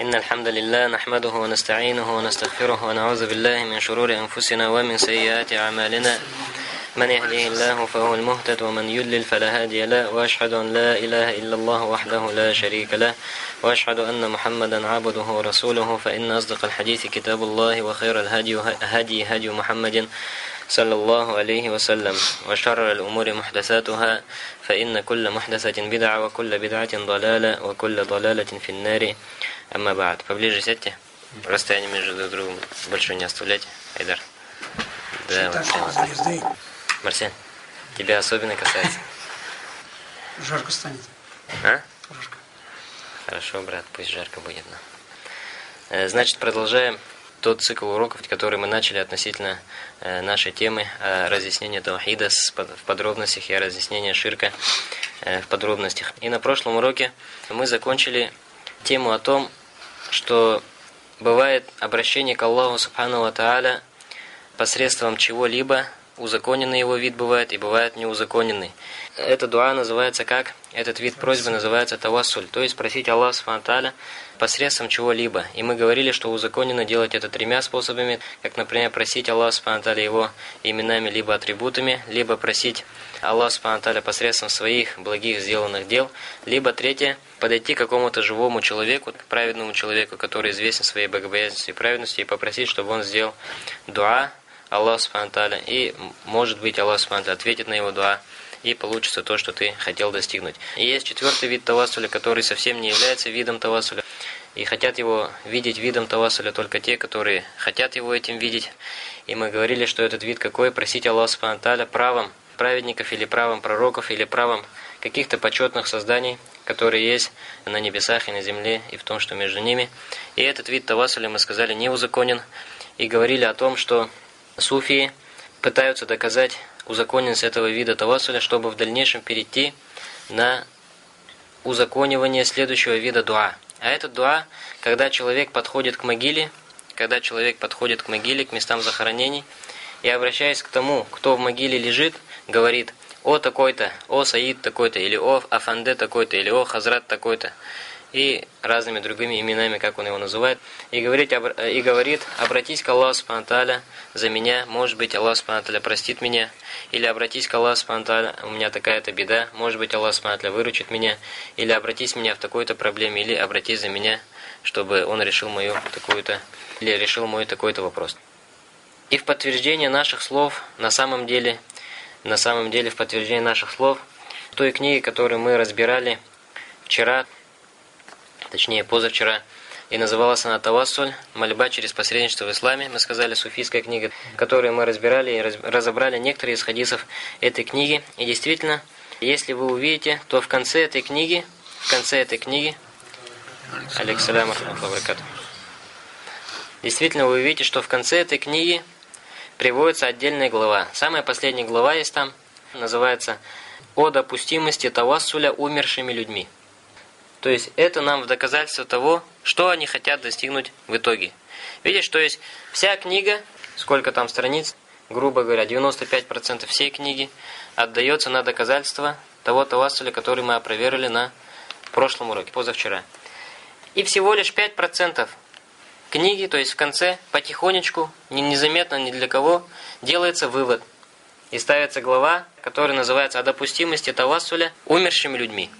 إن الحمد لله نحمده ونستعينه ونستغفره ونعوذ بالله من شرور أنفسنا ومن سيئات أعمالنا. من يهده الله فهو المهتد ومن يضلل فلا هادي له وأشهد أن لا إله إلا الله وحده لا شريك له وأشهد أن محمدا عبده ورسوله فإن أصدق الحديث كتاب الله وخير الهدي هدي هدي محمد صلى الله عليه وسلم وشر الأمور محدثاتها فإن كل محدثة بدعة وكل بدعة ضلالة وكل ضلالة في النار أما بعد поближе сядьте расстояние между друг другом большое не оставляйте Айдар да, Марсен. Марсен, тебя особенно касается жарко станет а? жарко хорошо брат пусть жарко будет но. значит продолжаем тот цикл уроков, который мы начали относительно э, нашей темы э, разъяснения Таухида в подробностях и разъяснения Ширка э, в подробностях. И на прошлом уроке мы закончили тему о том, что бывает обращение к Аллаху Субхану Ва Тааля посредством чего-либо, узаконенный его вид бывает и бывает неузаконенный. Эта дуа называется как? Этот вид просьбы называется тавассуль, то есть просить Аллаха Субхану посредством чего-либо. И мы говорили, что узаконено делать это тремя способами, как, например, просить Аллаха Субхану его именами либо атрибутами, либо просить Аллаха Субхану посредством своих благих сделанных дел, либо третье, подойти к какому-то живому человеку, к праведному человеку, который известен своей богобоязненностью и праведностью, и попросить, чтобы он сделал дуа Аллах Субхану и, может быть, Аллах Субхану ответит на его дуа, и получится то, что ты хотел достигнуть. И есть четвертый вид тавассуля, который совсем не является видом тавассуля, и хотят его видеть видом тавассуля только те, которые хотят его этим видеть. И мы говорили, что этот вид какой? Просить Аллаха Субхану правом праведников или правом пророков или правом каких-то почетных созданий, которые есть на небесах и на земле, и в том, что между ними. И этот вид тавассуля, мы сказали, не узаконен. И говорили о том, что суфии пытаются доказать узаконенность этого вида тавассуля, чтобы в дальнейшем перейти на узаконивание следующего вида дуа. А этот дуа, когда человек подходит к могиле, когда человек подходит к могиле, к местам захоронений, и обращаясь к тому, кто в могиле лежит, говорит «О такой-то», «О Саид такой-то», или «О Афанде такой-то», или «О Хазрат такой-то», и разными другими именами, как он его называет, и говорит, и говорит обратись к Аллаху Субхану за меня, может быть, Аллах Субхану простит меня, или обратись к Аллаху Субхану у меня такая-то беда, может быть, Аллах Субхану выручит меня, или обратись меня в такой-то проблеме, или обратись за меня, чтобы он решил мою такую-то, или решил мой такой-то вопрос. И в подтверждение наших слов, на самом деле, на самом деле, в подтверждение наших слов, той книге, которую мы разбирали вчера, точнее позавчера, и называлась она «Тавассуль. Мольба через посредничество в исламе». Мы сказали, суфийская книга, которую мы разбирали и разобрали некоторые из хадисов этой книги. И действительно, если вы увидите, то в конце этой книги, в конце этой книги, алейксалям, действительно вы увидите, что в конце этой книги приводится отдельная глава. Самая последняя глава есть там, называется «О допустимости тавассуля умершими людьми». То есть это нам в доказательство того, что они хотят достигнуть в итоге. Видишь, что есть вся книга, сколько там страниц, грубо говоря, 95% всей книги отдается на доказательство того тавассуля, который мы опроверили на прошлом уроке, позавчера. И всего лишь 5% книги, то есть в конце, потихонечку, незаметно ни для кого, делается вывод. И ставится глава, которая называется «О допустимости тавассуля умершими людьми».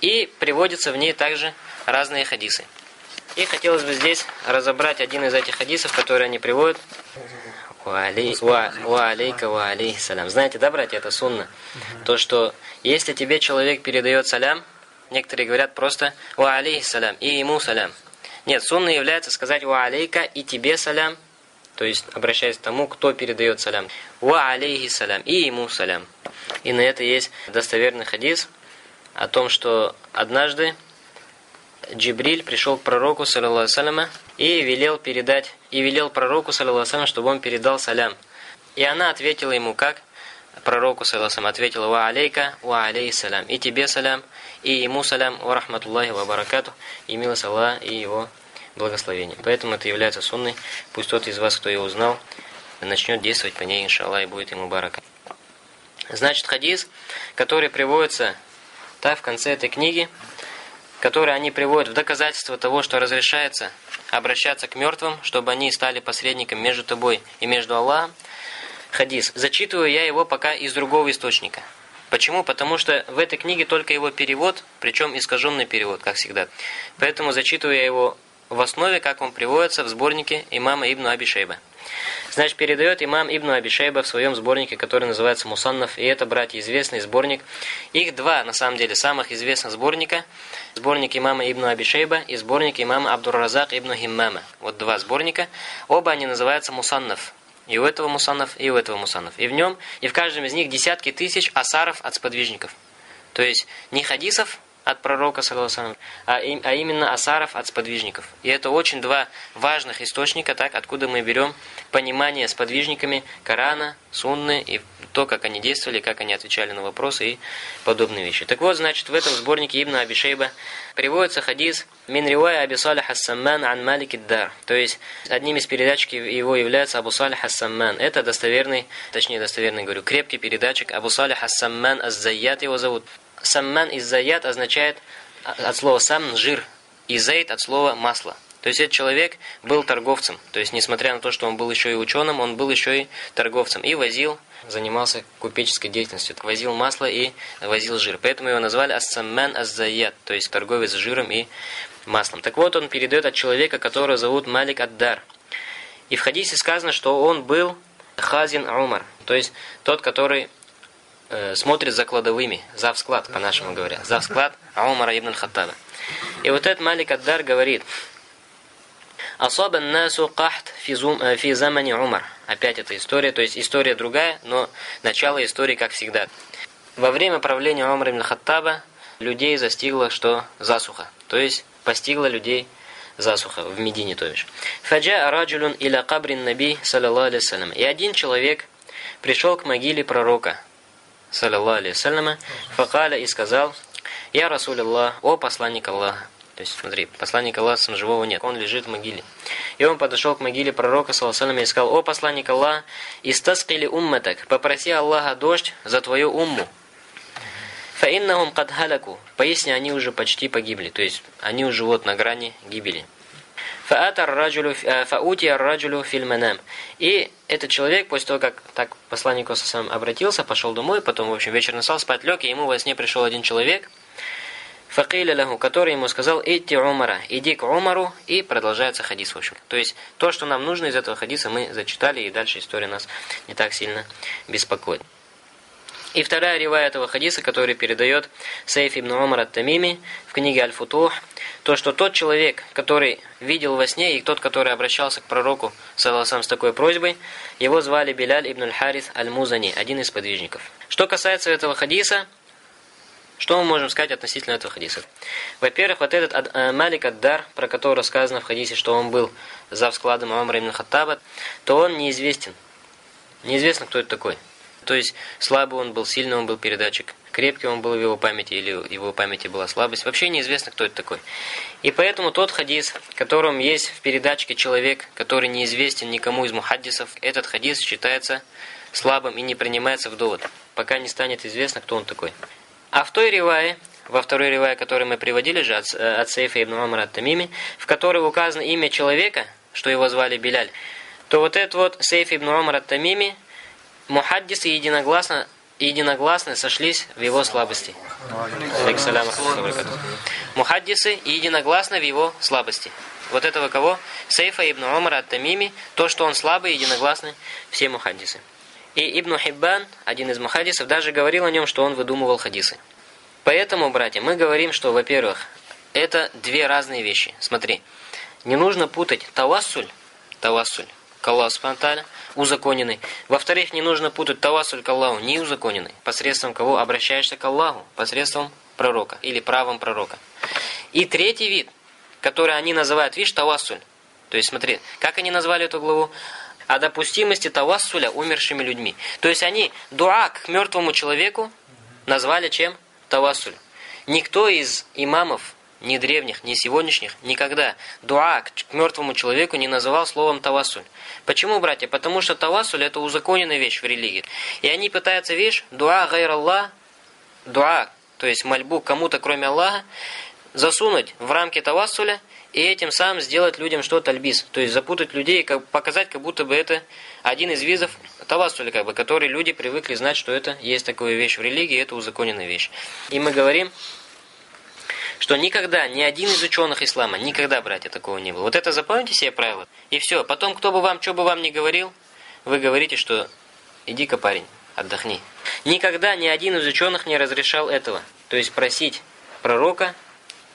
И приводятся в ней также разные хадисы. И хотелось бы здесь разобрать один из этих хадисов, которые они приводят. Ва алейка ва салям. Знаете, да, братья, это сунна. То, что если тебе человек передает салям, некоторые говорят просто ва алейхи салям и ему салям. Нет, сунна является сказать ва алейка и тебе салям, то есть обращаясь к тому, кто передает салям. Ва алейхи салям и ему салям. И на это есть достоверный хадис, о том, что однажды Джибриль пришел к пророку, саллиллаху и велел передать, и велел пророку, саллиллаху чтобы он передал салям. И она ответила ему как? Пророку, саллиллаху ответила, «Ва алейка, ва алей салям». И тебе салям, и ему салям, ва рахматуллахи ва баракату, и милость Аллаха, и его благословение. Поэтому это является сунной. Пусть тот из вас, кто ее узнал, начнет действовать по ней, иншаллах, и будет ему барака. Значит, хадис, который приводится так, в конце этой книги, которые они приводят в доказательство того, что разрешается обращаться к мертвым, чтобы они стали посредником между тобой и между Аллахом, хадис. Зачитываю я его пока из другого источника. Почему? Потому что в этой книге только его перевод, причем искаженный перевод, как всегда. Поэтому зачитываю я его в основе, как он приводится в сборнике имама Ибн Аби Шейба. Значит, передает имам Ибн Абишейба в своем сборнике, который называется Мусаннов, и это, братья, известный сборник. Их два, на самом деле, самых известных сборника. Сборник имама Ибн Абишейба и сборник имама Абдурразак Ибн Химмама. Вот два сборника. Оба они называются Мусаннов. И у этого Мусаннов, и у этого Мусаннов. И в нем, и в каждом из них десятки тысяч асаров от сподвижников. То есть не хадисов, от пророка, а, а именно асаров от сподвижников. И это очень два важных источника, так, откуда мы берем понимание сподвижниками Корана, Сунны и то, как они действовали, как они отвечали на вопросы и подобные вещи. Так вот, значит, в этом сборнике Ибн Абишейба приводится хадис «Мин ривая Аби Салих Ас-Самман ан Малик Дар». То есть, одним из передатчик его является Абу Салих Ас-Самман. Это достоверный, точнее достоверный, говорю, крепкий передатчик Абу Салих Ас-Самман Аз-Зайят его зовут. Самман из заят означает от слова сам жир, и зайд от слова масло. То есть этот человек был торговцем. То есть несмотря на то, что он был еще и ученым, он был еще и торговцем. И возил, занимался купеческой деятельностью. Возил масло и возил жир. Поэтому его назвали Ас-Самман Аз-Заят. То есть торговец жиром и маслом. Так вот, он передает от человека, которого зовут Малик Ад-Дар. И в хадисе сказано, что он был Хазин Умар. То есть тот, который э, смотрит за кладовыми, за склад, по-нашему говоря, за склад Умара ибн Хаттаба. И вот этот Малик Аддар говорит, «Асабан насу кахт фи э, замани Умар». Опять эта история, то есть история другая, но начало истории как всегда. Во время правления Умара ибн Хаттаба людей застигло, что засуха, то есть постигло людей засуха в Медине, то бишь. Фаджа раджулюн иля кабрин наби, саллаллаху алейhi И один человек пришел к могиле пророка, саллиллаху алейhi факаля и сказал, «Я Расуль Аллах, о посланник Аллаха». То есть, смотри, посланник Аллаха, сам живого нет, он лежит в могиле. И он подошел к могиле пророка, саллиллаху и сказал, «О посланник Аллаха, истаскили умматак, попроси Аллаха дождь за твою умму». «Фаиннахум кад халяку». Поясни, они уже почти погибли, то есть они уже вот на грани гибели. Э, фаутия раджулю фильманам. И этот человек, после того, как так посланник сам обратился, пошел домой, потом, в общем, вечером стал спать, лег, и ему во сне пришел один человек, факиля который ему сказал, идти Умара, иди к Умару, и продолжается хадис, в общем. То есть, то, что нам нужно из этого хадиса, мы зачитали, и дальше история нас не так сильно беспокоит. И вторая рива этого хадиса, который передает Сейф ибн Умар ат-Тамими в книге Аль-Футух, то, что тот человек, который видел во сне, и тот, который обращался к пророку, саллахам, с такой просьбой, его звали Беляль ибн аль-Харис аль-Музани, один из подвижников. Что касается этого хадиса, что мы можем сказать относительно этого хадиса? Во-первых, вот этот э, Малик Ад-Дар, про которого сказано в хадисе, что он был за складом Умара ибн Хаттаба, то он неизвестен. Неизвестно, кто это такой. То есть слабый он был, сильный он был передатчик, крепкий он был в его памяти или в его памяти была слабость. Вообще неизвестно, кто это такой. И поэтому тот хадис, в котором есть в передатчике человек, который неизвестен никому из мухаддисов, этот хадис считается слабым и не принимается в довод, пока не станет известно, кто он такой. А в той ривае, во второй ривае, который мы приводили же от, э, от Сейфа ибн Умара от Тамими, в которой указано имя человека, что его звали Биляль, то вот этот вот Сейф ибн Умар от Тамими – мухаддисы единогласно единогласно сошлись в его слабости. Мухаддисы единогласно в его слабости. Вот этого кого? Сейфа ибн Умара ат-Тамими, то, что он слабый, единогласны все мухаддисы. И Ибн Хиббан, один из мухаддисов, даже говорил о нем, что он выдумывал хадисы. Поэтому, братья, мы говорим, что, во-первых, это две разные вещи. Смотри, не нужно путать тавассуль, тавассуль, к Аллаху узаконенный. Во-вторых, не нужно путать тавассуль к Аллаху, не узаконенный. Посредством кого обращаешься к Аллаху? Посредством пророка или правом пророка. И третий вид, который они называют, видишь, тавассуль. То есть, смотри, как они назвали эту главу? О допустимости тавассуля умершими людьми. То есть, они дуа к мертвому человеку назвали чем? Тавассуль. Никто из имамов ни древних, ни сегодняшних, никогда дуа к мертвому человеку не называл словом тавассуль. Почему, братья? Потому что тавассуль это узаконенная вещь в религии. И они пытаются, видишь, дуа гайр Аллах, дуа, то есть мольбу кому-то кроме Аллаха, засунуть в рамки тавассуля и этим самым сделать людям что-то альбис. То есть запутать людей, как, показать, как будто бы это один из визов тавассуля, как бы, который люди привыкли знать, что это есть такая вещь в религии, это узаконенная вещь. И мы говорим, что никогда, ни один из ученых ислама, никогда, братья, такого не было. Вот это запомните себе правило. И все. Потом, кто бы вам, что бы вам ни говорил, вы говорите, что иди-ка, парень, отдохни. Никогда ни один из ученых не разрешал этого. То есть просить пророка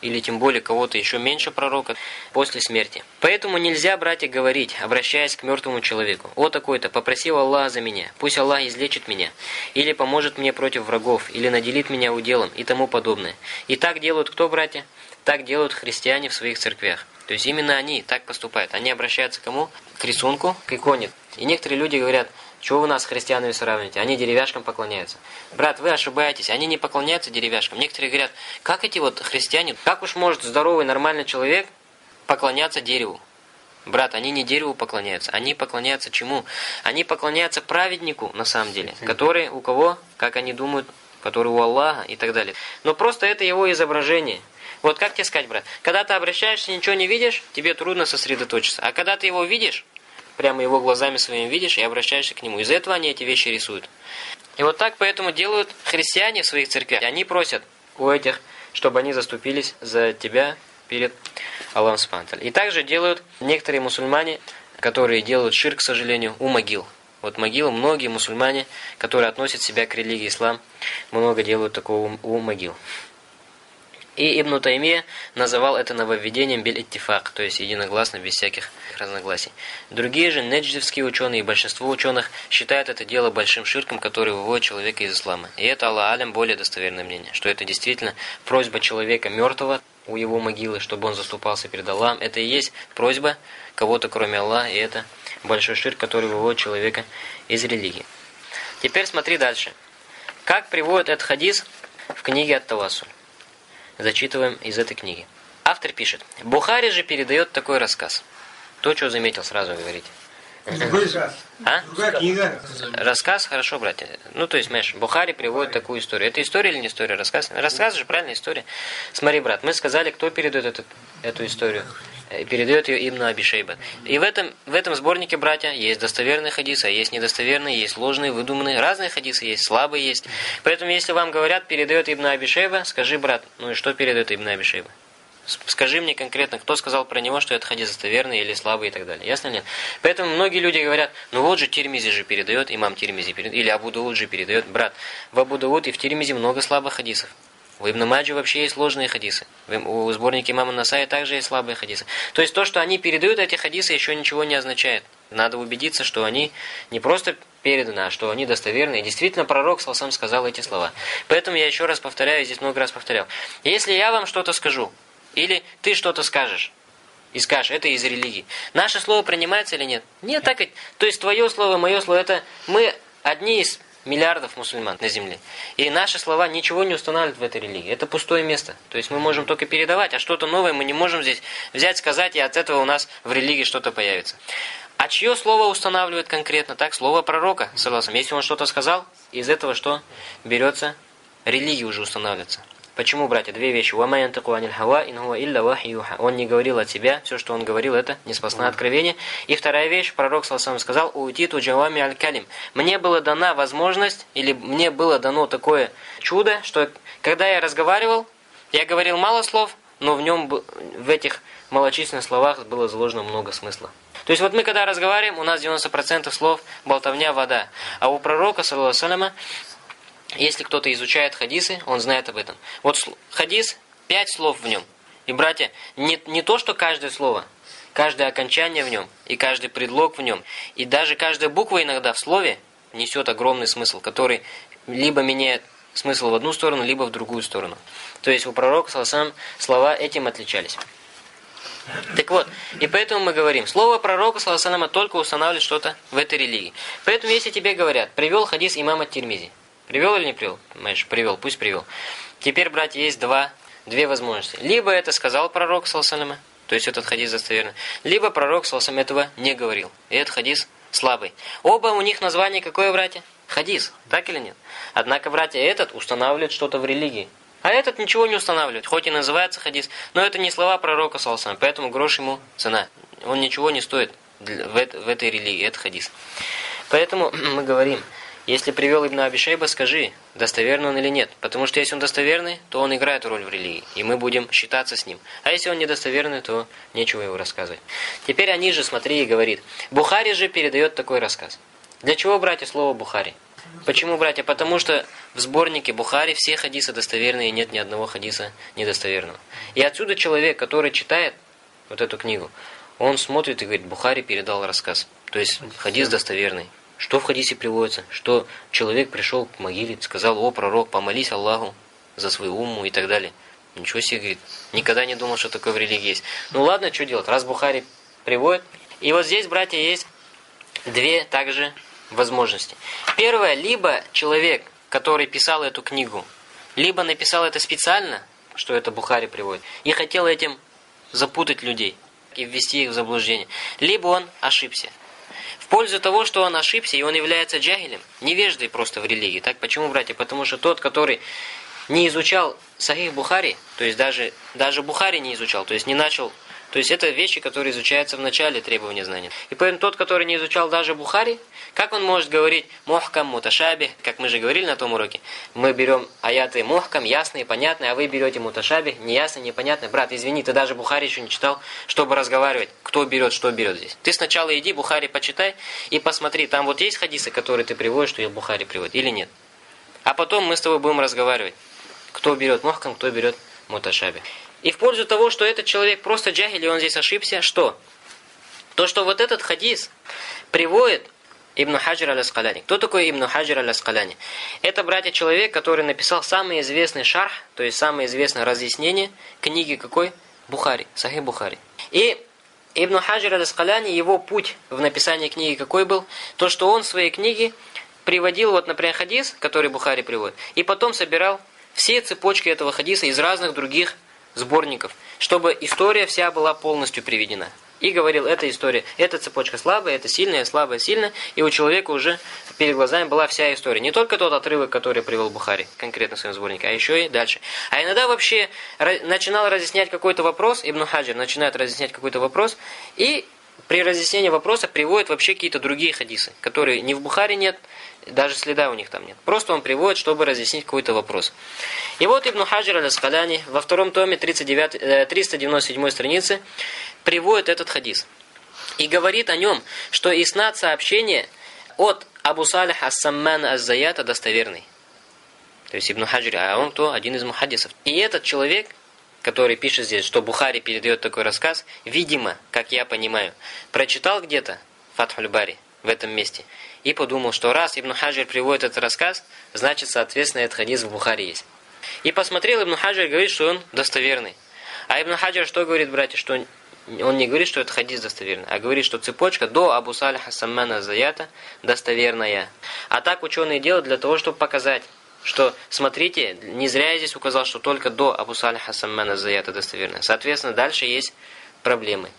или тем более кого-то еще меньше пророка, после смерти. Поэтому нельзя, братья, говорить, обращаясь к мертвому человеку, «О такой-то, попросил Аллаха за меня, пусть Аллах излечит меня, или поможет мне против врагов, или наделит меня уделом» и тому подобное. И так делают кто, братья? Так делают христиане в своих церквях. То есть именно они так поступают. Они обращаются к кому? К рисунку, к иконе. И некоторые люди говорят, чего вы нас с христианами сравниваете? Они деревяшкам поклоняются. Брат, вы ошибаетесь, они не поклоняются деревяшкам. Некоторые говорят, как эти вот христиане, как уж может здоровый, нормальный человек поклоняться дереву? Брат, они не дереву поклоняются, они поклоняются чему? Они поклоняются праведнику, на самом деле, который у кого, как они думают, который у Аллаха и так далее. Но просто это его изображение. Вот как тебе сказать, брат? Когда ты обращаешься, ничего не видишь, тебе трудно сосредоточиться. А когда ты его видишь, прямо его глазами своими видишь и обращаешься к нему. Из-за этого они эти вещи рисуют. И вот так поэтому делают христиане в своих церквях. Они просят у этих, чтобы они заступились за тебя перед Аллахом Субтитры. И также делают некоторые мусульмане, которые делают ширк, к сожалению, у могил. Вот могилы, многие мусульмане, которые относят себя к религии ислам, много делают такого у могил. И Ибн Таймия называл это нововведением бель-иттифак, то есть единогласно, без всяких разногласий. Другие же, недждевские ученые и большинство ученых считают это дело большим ширком, который выводит человека из ислама. И это, Аллах Алям, более достоверное мнение, что это действительно просьба человека мертвого у его могилы, чтобы он заступался перед Аллахом. Это и есть просьба кого-то, кроме Аллаха, и это большой ширк, который выводит человека из религии. Теперь смотри дальше. Как приводит этот хадис в книге Ат-Тавасуль? Зачитываем из этой книги. Автор пишет. Бухари же передает такой рассказ. То, что заметил, сразу говорить. А? книга. Рассказ, хорошо, братья. Ну, то есть, знаешь, Бухари приводит такую историю. Это история или не история? Рассказ? Рассказ же правильная история. Смотри, брат, мы сказали, кто передает эту, эту историю. Э, передает ее Ибн Абишейба. И в этом, в этом сборнике, братья, есть достоверные хадисы, а есть недостоверные, есть ложные, выдуманные. Разные хадисы есть, слабые есть. Поэтому, если вам говорят, передает Ибн Абишейба, скажи, брат, ну и что передает Ибн Абишейба? Скажи мне конкретно, кто сказал про него, что это хадис достоверный или слабый и так далее. Ясно ли? Поэтому многие люди говорят, ну вот же Тирмизи же передает, имам Тирмизи передает, или Абу Дауд же передает. Брат, в Абу Дауд и в Тирмизи много слабых хадисов. У Ибн Маджи вообще есть сложные хадисы. У сборника имама Насая также есть слабые хадисы. То есть то, что они передают эти хадисы, еще ничего не означает. Надо убедиться, что они не просто переданы, а что они достоверны. И действительно, пророк сам сказал эти слова. Поэтому я еще раз повторяю, здесь много раз повторял. Если я вам что-то скажу, или ты что-то скажешь, и скажешь, это из религии, наше слово принимается или нет? Нет, так и... То есть твое слово, мое слово, это мы одни из миллиардов мусульман на земле. И наши слова ничего не устанавливают в этой религии. Это пустое место. То есть мы можем только передавать, а что-то новое мы не можем здесь взять, сказать, и от этого у нас в религии что-то появится. А чье слово устанавливает конкретно? Так, слово пророка, согласно. Если он что-то сказал, из этого что? Берется, религия уже устанавливается. Почему, братья? Две вещи. Он не говорил от себя. Все, что он говорил, это неспасное откровение. И вторая вещь. Пророк Салсам сказал, «Уититу джавами аль-калим». Мне была дана возможность, или мне было дано такое чудо, что когда я разговаривал, я говорил мало слов, но в нем, в этих малочисленных словах было заложено много смысла. То есть вот мы когда разговариваем, у нас 90% слов болтовня, вода. А у пророка, саллаху если кто-то изучает хадисы, он знает об этом. Вот хадис, пять слов в нем. И, братья, не, не то, что каждое слово, каждое окончание в нем, и каждый предлог в нем, и даже каждая буква иногда в слове несет огромный смысл, который либо меняет смысл в одну сторону, либо в другую сторону. То есть у пророка сам слова этим отличались. Так вот, и поэтому мы говорим, слово пророка, саллаху только устанавливает что-то в этой религии. Поэтому, если тебе говорят, привел хадис имама Тирмизи, Привел или не привел? Понимаешь, привел, пусть привел. Теперь, братья, есть два, две возможности. Либо это сказал пророк, салсалама, то есть этот хадис достоверный, либо пророк, салсалам, этого не говорил. И этот хадис слабый. Оба у них название какое, братья? Хадис, так или нет? Однако, братья, этот устанавливает что-то в религии. А этот ничего не устанавливает, хоть и называется хадис, но это не слова пророка, салсам, поэтому грош ему цена. Он ничего не стоит в, этой религии, это хадис. Поэтому мы говорим, если привел Ибн Абишейба, скажи, достоверный он или нет. Потому что если он достоверный, то он играет роль в религии, и мы будем считаться с ним. А если он недостоверный, то нечего его рассказывать. Теперь они же, смотри, и говорит. Бухари же передает такой рассказ. Для чего, братья, слово Бухари? Почему, братья? Потому что в сборнике Бухари все хадисы достоверные, и нет ни одного хадиса недостоверного. И отсюда человек, который читает вот эту книгу, он смотрит и говорит, Бухари передал рассказ. То есть хадис достоверный. Что в хадисе приводится? Что человек пришел к могиле, сказал, о, пророк, помолись Аллаху за свою уму и так далее. Ничего себе, говорит, никогда не думал, что такое в религии есть. Ну ладно, что делать, раз Бухари приводит. И вот здесь, братья, есть две также возможности. Первое, либо человек, который писал эту книгу, либо написал это специально, что это Бухари приводит, и хотел этим запутать людей и ввести их в заблуждение. Либо он ошибся пользу того, что он ошибся, и он является джагилем, невеждой просто в религии. Так почему, братья? Потому что тот, который не изучал Сахих Бухари, то есть даже, даже Бухари не изучал, то есть не начал то есть это вещи, которые изучаются в начале требования знания. И поэтому тот, который не изучал даже Бухари, как он может говорить мухкам, муташаби, как мы же говорили на том уроке, мы берем аяты мухкам, ясные, понятные, а вы берете муташаби, неясные, непонятные. Брат, извини, ты даже Бухари еще не читал, чтобы разговаривать, кто берет, что берет здесь. Ты сначала иди, Бухари почитай и посмотри, там вот есть хадисы, которые ты приводишь, что их Бухари приводит, или нет. А потом мы с тобой будем разговаривать, кто берет мухкам, кто берет муташаби. И в пользу того, что этот человек просто джахиль, и он здесь ошибся, что? То, что вот этот хадис приводит Ибн Хаджир аль-Аскаляни. Кто такой Ибн Хаджир аль-Аскаляни? Это, братья, человек, который написал самый известный шарх, то есть самое известное разъяснение книги какой? Бухари, Сахи Бухари. И Ибн Хаджир аль-Аскаляни, его путь в написании книги какой был? То, что он в своей книге приводил, вот, например, хадис, который Бухари приводит, и потом собирал все цепочки этого хадиса из разных других сборников, чтобы история вся была полностью приведена. И говорил, эта история, эта цепочка слабая, это сильная, слабая, сильная, и у человека уже перед глазами была вся история. Не только тот отрывок, который привел Бухари, конкретно в своем сборнике, а еще и дальше. А иногда вообще начинал разъяснять какой-то вопрос, Ибн Хаджир начинает разъяснять какой-то вопрос, и при разъяснении вопроса приводит вообще какие-то другие хадисы, которые ни в Бухаре нет, даже следа у них там нет. Просто он приводит, чтобы разъяснить какой-то вопрос. И вот Ибн Хаджир аль-Аскаляни во втором томе 39, 397 э, страницы приводит этот хадис. И говорит о нем, что иснат сообщения от Абу Салих ас-Саммана ас-Заята достоверный. То есть Ибн Хаджир, а он кто? Один из мухаддисов. И этот человек, который пишет здесь, что Бухари передает такой рассказ, видимо, как я понимаю, прочитал где-то Фатхуль Бари в этом месте и подумал, что раз Ибн Хаджир приводит этот рассказ, значит, соответственно, этот хадис в Бухари есть. И посмотрел Ибн Хаджир, говорит, что он достоверный. А Ибн Хаджир что говорит, братья, что он не говорит, что это хадис достоверный, а говорит, что цепочка до Абу Салиха Саммана Заята достоверная. А так ученые делают для того, чтобы показать, что, смотрите, не зря я здесь указал, что только до Абу Салиха Саммана Заята достоверная. Соответственно, дальше есть проблемы.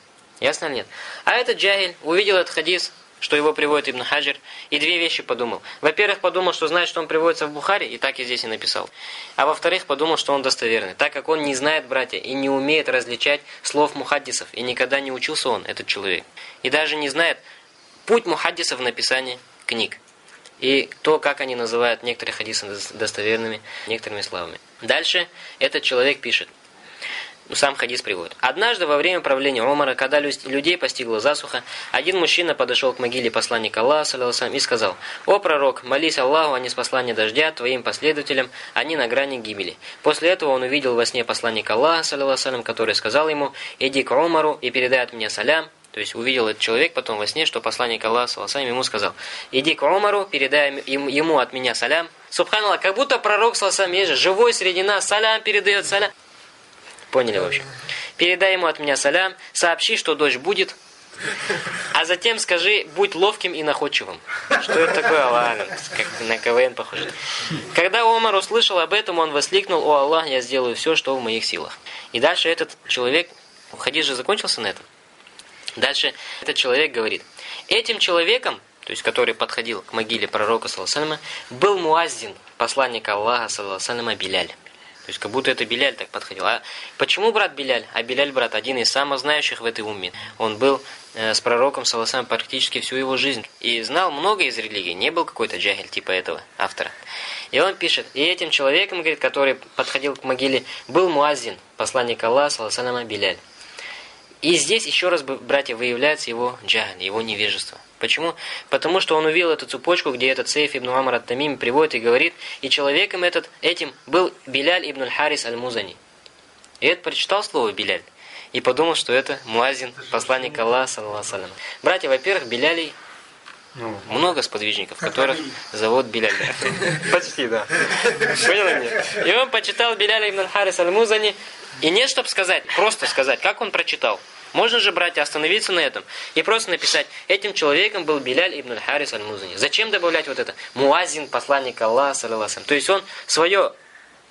Ясно или нет? А этот джагиль увидел этот хадис, что его приводит Ибн Хаджир, и две вещи подумал. Во-первых, подумал, что знает, что он приводится в Бухаре, и так и здесь и написал. А во-вторых, подумал, что он достоверный, так как он не знает, братья, и не умеет различать слов мухаддисов, и никогда не учился он, этот человек. И даже не знает путь мухаддисов в написании книг. И то, как они называют некоторые хадисы достоверными, некоторыми словами. Дальше этот человек пишет – ну, сам хадис приводит. Однажды во время правления Омара, когда людей постигла засуха, один мужчина подошел к могиле посланника Аллаха, и сказал, «О пророк, молись Аллаху о неспослании дождя твоим последователям, они на грани гибели». После этого он увидел во сне посланника Аллаха, который сказал ему, «Иди к Омару и передай от меня салям». То есть увидел этот человек потом во сне, что посланник Аллаха, саллиллаху ему сказал, «Иди к Омару, передай ему от меня салям». Субханаллах, как будто пророк, саллиллаху есть живой среди нас, салям передает, салям. Поняли, в общем. Передай ему от меня салям, сообщи, что дождь будет, а затем скажи, будь ловким и находчивым. Что это такое, ладно, как на КВН похоже. Когда Омар услышал об этом, он воскликнул, «О Аллах, я сделаю все, что в моих силах». И дальше этот человек, хадис же закончился на этом. Дальше этот человек говорит, этим человеком, то есть который подходил к могиле пророка, саллаху был муаззин, посланник Аллаха, саллаху Биляль. То есть как будто это Беляль так подходил. А почему брат Беляль? А Беляль брат один из самых знающих в этой умме. Он был э, с пророком Саласам практически всю его жизнь. И знал много из религий. Не был какой-то джагель типа этого автора. И он пишет, и этим человеком, говорит, который подходил к могиле, был Муазин, посланник Аллаха, Саласалама Беляль. И здесь еще раз, братья, выявляется его джагаль, его невежество. Почему? Потому что он увидел эту цепочку, где этот Сейф ибн Амар ат-Тамим приводит и говорит, и человеком этот, этим был Биляль ибн аль-Харис аль-Музани. И это прочитал слово Биляль и подумал, что это Муазин, посланник Аллаха, саллаху Братья, во-первых, Билялей ну, много сподвижников, которых зовут Биляль. Почти, да. Понял нет? И он почитал Биляля ибн Харис аль-Музани, и не чтобы сказать, просто сказать, как он прочитал. Можно же, братья, остановиться на этом и просто написать, этим человеком был Биляль ибн Харис аль-Музани. Зачем добавлять вот это? Муазин, посланник Аллаха, саллаллаху То есть он свое,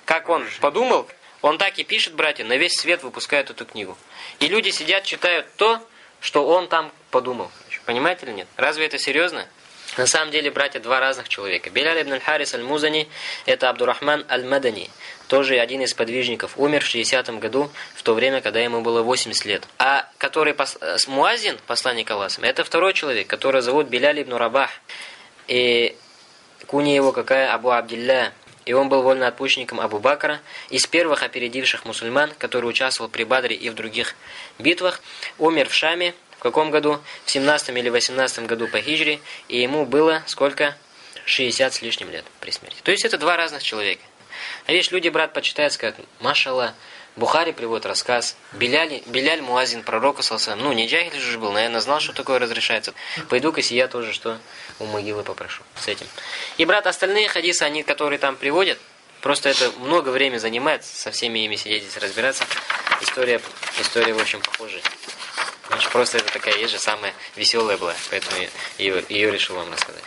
как он подумал, он так и пишет, братья, на весь свет выпускает эту книгу. И люди сидят, читают то, что он там подумал. Понимаете или нет? Разве это серьезно? На самом деле, братья, два разных человека. Биляль ибн аль-Харис аль-Музани – это Абдурахман аль-Мадани, тоже один из подвижников, умер в 60 году, в то время, когда ему было 80 лет. А который пос... Э, Муазин, посланник Аллаха, это второй человек, который зовут Биляль ибн Рабах. И куни его какая? Абу Абдилля. И он был вольноотпущенником Абу Бакра, из первых опередивших мусульман, который участвовал при Бадре и в других битвах, умер в Шаме, каком году? В 17 или 18 году по хиджре, и ему было сколько? 60 с лишним лет при смерти. То есть это два разных человека. А видишь, люди, брат, почитают, скажут, машалла, Бухари приводит рассказ, Беляль, Беляль Муазин, пророка Салсам. Ну, не Джахиль же был, наверное, знал, что такое разрешается. Пойду-ка я тоже что у могилы попрошу с этим. И, брат, остальные хадисы, они, которые там приводят, просто это много времени занимает, со всеми ими сидеть здесь разбираться. История, история в общем, похожая. Значит, просто это такая есть же самая веселая была, поэтому ее, ее решил вам рассказать.